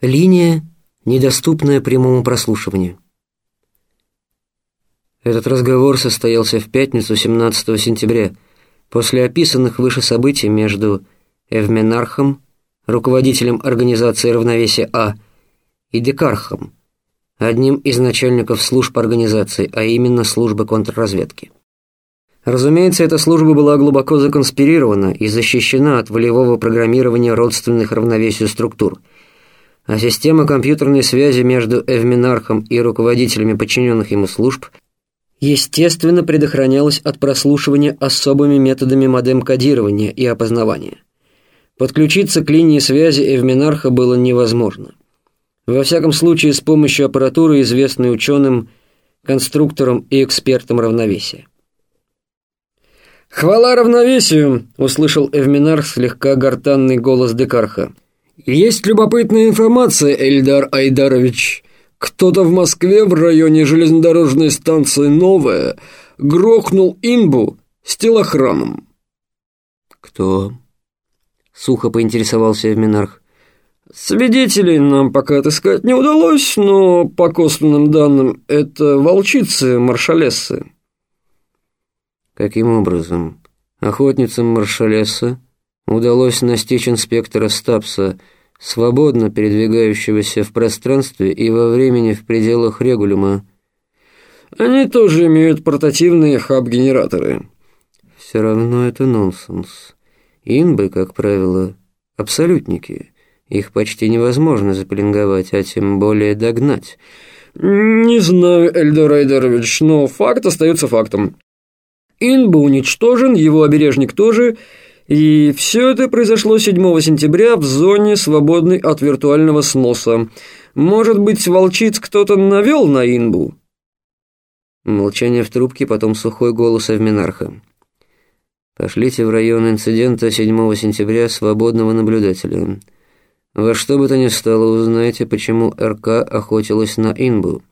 Линия, недоступная прямому прослушиванию. Этот разговор состоялся в пятницу 17 сентября, после описанных выше событий между Эвменархом, руководителем организации равновесия А, и Декархом, одним из начальников служб организации, а именно службы контрразведки. Разумеется, эта служба была глубоко законспирирована и защищена от волевого программирования родственных равновесию структур, а система компьютерной связи между Эвминархом и руководителями подчиненных ему служб естественно предохранялась от прослушивания особыми методами модем-кодирования и опознавания. Подключиться к линии связи Эвминарха было невозможно. Во всяком случае, с помощью аппаратуры, известной ученым, конструктором и экспертом равновесия. «Хвала равновесию!» — услышал Эвминар слегка гортанный голос Декарха. «Есть любопытная информация, Эльдар Айдарович. Кто-то в Москве в районе железнодорожной станции «Новая» грохнул инбу с телохраном». «Кто?» — сухо поинтересовался Эвминарх. «Свидетелей нам пока отыскать не удалось, но по косвенным данным это волчицы-маршалессы». Каким образом охотницам маршалесса удалось настичь инспектора Стапса, свободно передвигающегося в пространстве и во времени в пределах регулюма? Они тоже имеют портативные хаб-генераторы. Все равно это нонсенс. Инбы, как правило, абсолютники. Их почти невозможно запеленговать, а тем более догнать. «Не знаю, Эльдор Айдарович, но факт остается фактом. Инба уничтожен, его обережник тоже, и все это произошло 7 сентября в зоне, свободной от виртуального сноса. Может быть, волчиц кто-то навел на Инбу?» Молчание в трубке, потом сухой голос Авминарха. «Пошлите в район инцидента 7 сентября свободного наблюдателя. Во что бы то ни стало, узнайте, почему РК охотилась на Инбу».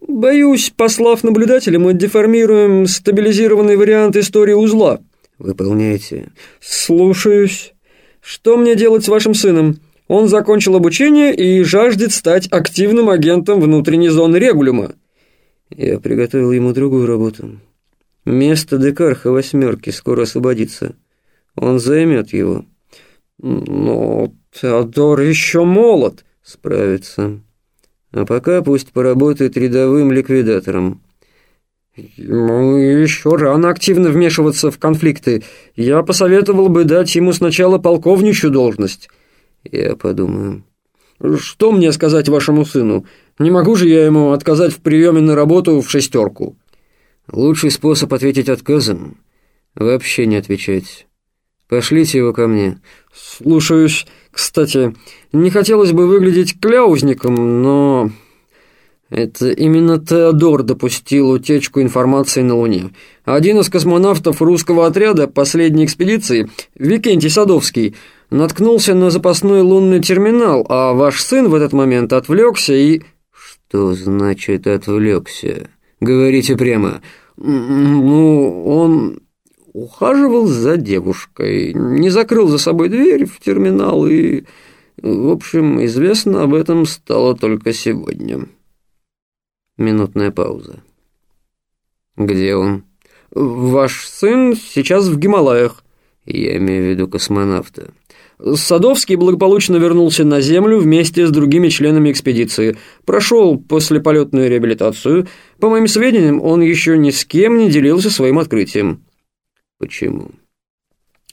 «Боюсь, послав наблюдателя, мы деформируем стабилизированный вариант истории узла». «Выполняйте». «Слушаюсь. Что мне делать с вашим сыном? Он закончил обучение и жаждет стать активным агентом внутренней зоны регулюма». «Я приготовил ему другую работу. Место Декарха восьмерки скоро освободится. Он займет его». «Но Теодор еще молод». «Справится». А пока пусть поработает рядовым ликвидатором. Ему еще рано активно вмешиваться в конфликты. Я посоветовал бы дать ему сначала полковничью должность. Я подумаю. Что мне сказать вашему сыну? Не могу же я ему отказать в приеме на работу в шестерку. Лучший способ ответить отказом — вообще не отвечать. Пошлите его ко мне. Слушаюсь. Кстати, не хотелось бы выглядеть кляузником, но... Это именно Теодор допустил утечку информации на Луне. Один из космонавтов русского отряда последней экспедиции, Викентий Садовский, наткнулся на запасной лунный терминал, а ваш сын в этот момент отвлекся и... Что значит отвлекся? Говорите прямо. Ну, он ухаживал за девушкой, не закрыл за собой дверь в терминал и... В общем, известно об этом стало только сегодня. Минутная пауза. Где он? Ваш сын сейчас в Гималаях. Я имею в виду космонавта. Садовский благополучно вернулся на Землю вместе с другими членами экспедиции. Прошел послеполетную реабилитацию. По моим сведениям, он еще ни с кем не делился своим открытием. Почему?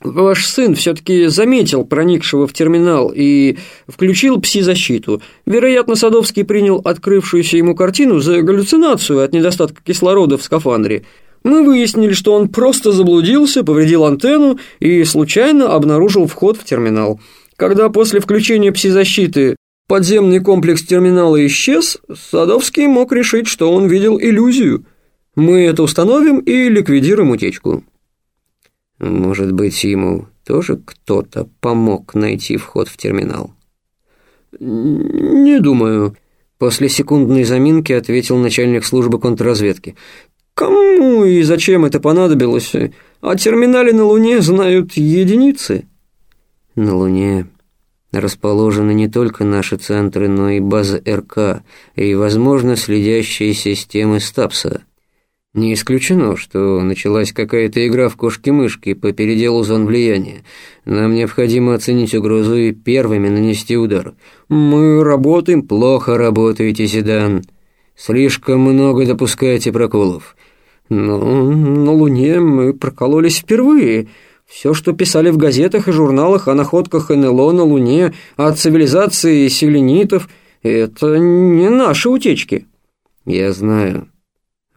Ваш сын все-таки заметил проникшего в терминал и включил пси-защиту. Вероятно, Садовский принял открывшуюся ему картину за галлюцинацию от недостатка кислорода в скафандре. Мы выяснили, что он просто заблудился, повредил антенну и случайно обнаружил вход в терминал. Когда после включения пси-защиты подземный комплекс терминала исчез, Садовский мог решить, что он видел иллюзию. Мы это установим и ликвидируем утечку. Может быть, ему тоже кто-то помог найти вход в терминал? Не думаю. После секундной заминки ответил начальник службы контрразведки. Кому и зачем это понадобилось? О терминале на Луне знают единицы. На Луне расположены не только наши центры, но и база РК и, возможно, следящие системы Стапса. Не исключено, что началась какая-то игра в кошки-мышки по переделу зон влияния. Нам необходимо оценить угрозу и первыми нанести удар. Мы работаем, плохо работаете, Зидан. Слишком много допускаете проколов. Но на Луне мы прокололись впервые. Все, что писали в газетах и журналах о находках НЛО на Луне, о цивилизации селенитов, это не наши утечки. Я знаю.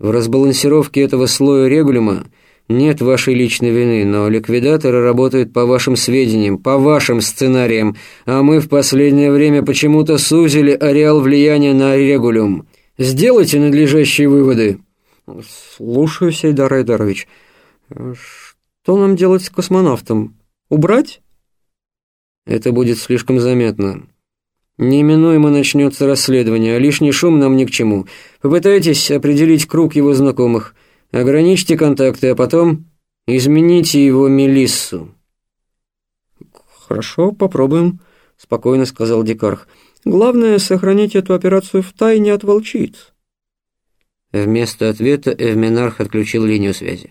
В разбалансировке этого слоя регулюма нет вашей личной вины, но ликвидаторы работают по вашим сведениям, по вашим сценариям, а мы в последнее время почему-то сузили ареал влияния на регулюм. Сделайте надлежащие выводы. Слушаюсь, Эйдар Айдарович. Что нам делать с космонавтом? Убрать? Это будет слишком заметно. Неминуемо начнется расследование, а лишний шум нам ни к чему. Попытайтесь определить круг его знакомых. Ограничьте контакты, а потом измените его Мелиссу. «Хорошо, попробуем», — спокойно сказал Дикарх. «Главное — сохранить эту операцию в тайне от волчиц». Вместо ответа Эвменарх отключил линию связи.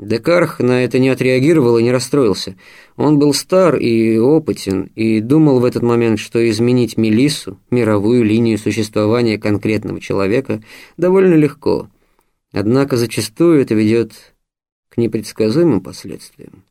Декарх на это не отреагировал и не расстроился. Он был стар и опытен, и думал в этот момент, что изменить Мелиссу, мировую линию существования конкретного человека, довольно легко. Однако зачастую это ведет к непредсказуемым последствиям.